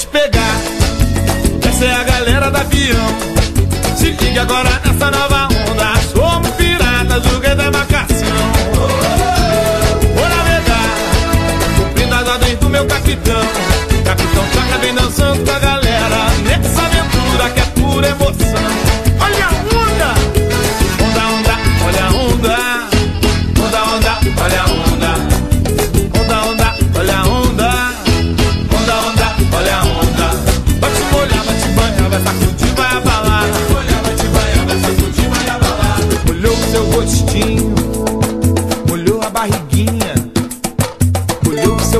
te pegar. Essa é a galera da avião. Se ligue agora nessa nova onda. Somos piratas do rei da embarcação. Vou navegar, cumprindo as ordens do meu capitão. Capitão Chaca vem dançando com a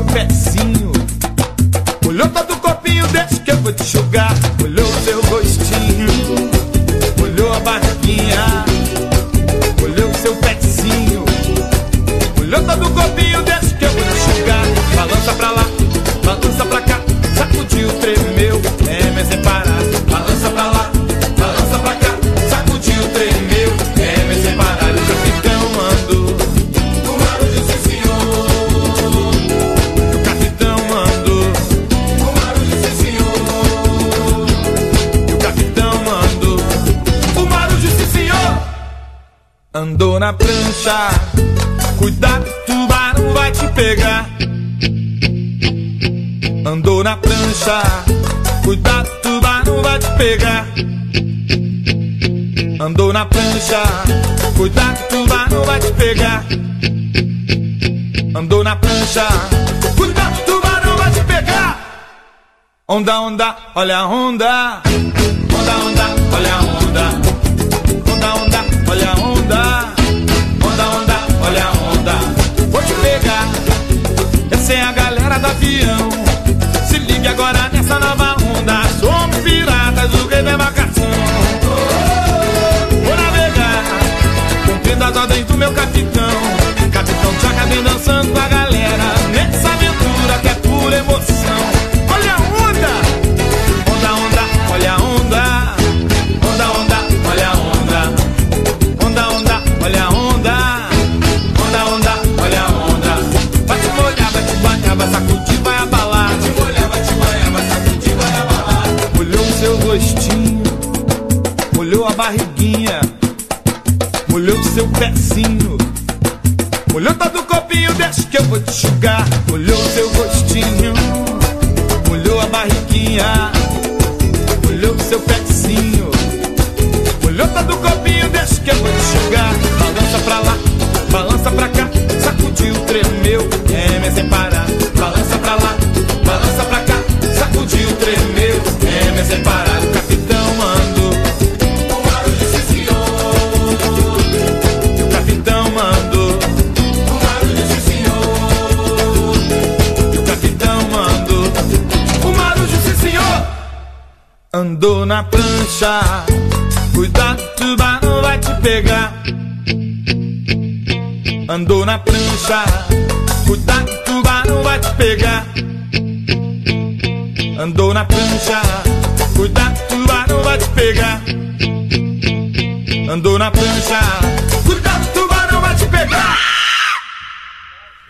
seu pezinho, molhou todo o corpinho, deixa que eu vou te jogar. Molhou seu Andou na prancha. Cuidado, tubarão vai te pegar. Andou na prancha. Cuidado, tubarão vai te pegar. Andou na prancha. Cuidado, tubarão vai te pegar. Andou na prancha. Cuidado, tubarão vai te pegar. Onda, onda, olha a onda. Galera seu rostinho, molhou a barriguinha, molhou seu pezinho. Molhou todo o copinho, deixa que eu vou te enxugar. Molhou seu rostinho, molhou a barriguinha, Andou na prancha, cuidado, tubarão vai te pegar. Andou na prancha, cuidado, tubarão vai te pegar. Andou na prancha, cuidado, tubarão vai te pegar. Andou na prancha, cuidado, tubarão vai te pegar.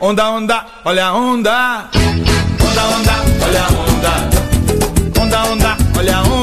Onda, onda, olha a onda. Onda, onda, olha a onda. Onda, onda, olha a onda.